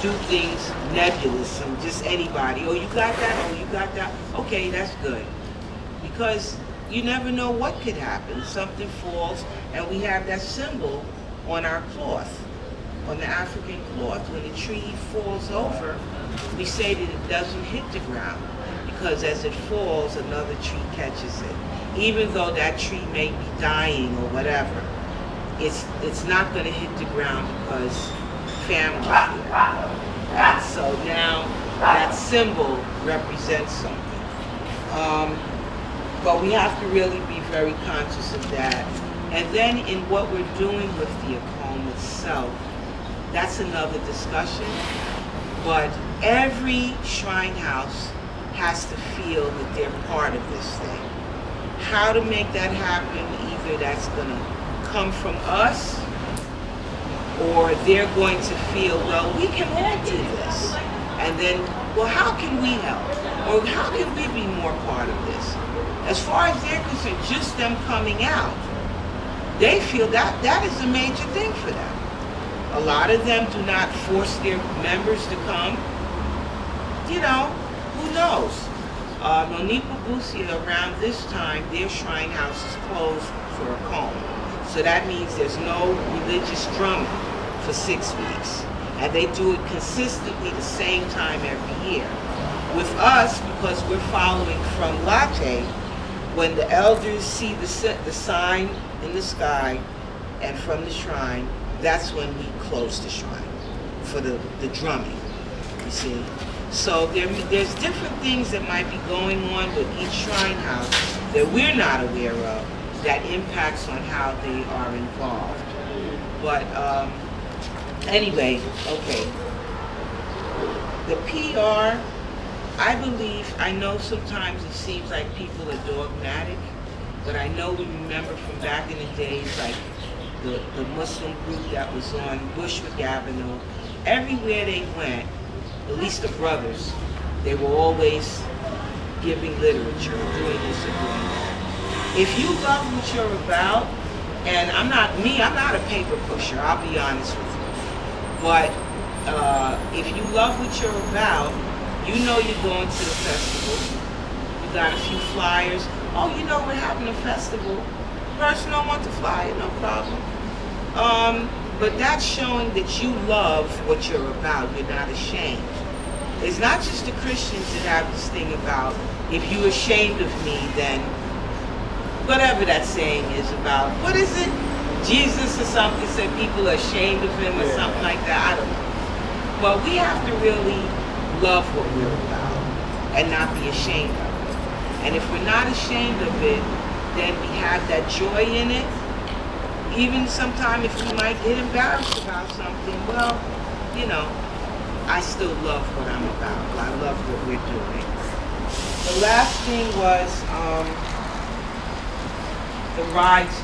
do things nebulous and just anybody. Oh, you got that? Oh, you got that? Okay, that's good. Because you never know what could happen. Something falls, and we have that symbol on our cloth, on the African cloth. When the tree falls over, we say that it doesn't hit the ground because as it falls, another tree catches it. Even though that tree may be dying or whatever, it's it's not going to hit the ground because And so now that symbol represents something. Um, but we have to really be very conscious of that. And then in what we're doing with the home itself, that's another discussion. But every shrine house has to feel that they're part of this thing. How to make that happen, either that's gonna come from us, or they're going to feel, well, we can all do this. And then, well, how can we help? Or how can we be more part of this? As far as they're concerned, just them coming out, they feel that that is a major thing for them. A lot of them do not force their members to come. You know, who knows? Uh, Monipa Busia, around this time, their shrine house is closed for a comb. So that means there's no religious drumming for six weeks. And they do it consistently the same time every year. With us, because we're following from Larteh, when the elders see the, the sign in the sky and from the shrine, that's when we close the shrine for the, the drumming, you see. So there, there's different things that might be going on with each shrine house that we're not aware of that impacts on how they are involved. But um, anyway, okay. The PR, I believe, I know sometimes it seems like people are dogmatic, but I know we remember from back in the days, like the, the Muslim group that was on Bushwick Avenue, everywhere they went, at least the brothers, they were always giving literature, doing this and doing that. If you love what you're about, and I'm not me, I'm not a paper pusher, I'll be honest with you. But uh, if you love what you're about, you know you're going to the festival. You got a few flyers. Oh, you know we're having a festival. Person don't want the flyer, no problem. Um, but that's showing that you love what you're about. You're not ashamed. It's not just the Christians that have this thing about if you're ashamed of me, then whatever that saying is about. What is it? Jesus or something said people are ashamed of him or Yeah. something like that. I don't know. But we have to really love what we're about and not be ashamed of it. And if we're not ashamed of it, then we have that joy in it. Even sometimes if we might get embarrassed about something, well, you know, I still love what I'm about. I love what we're doing. The last thing was um, the rides